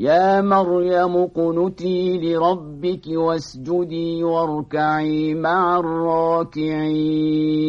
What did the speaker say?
يا مريم قنتي لربك واسجدي واركعي مع الراكعين.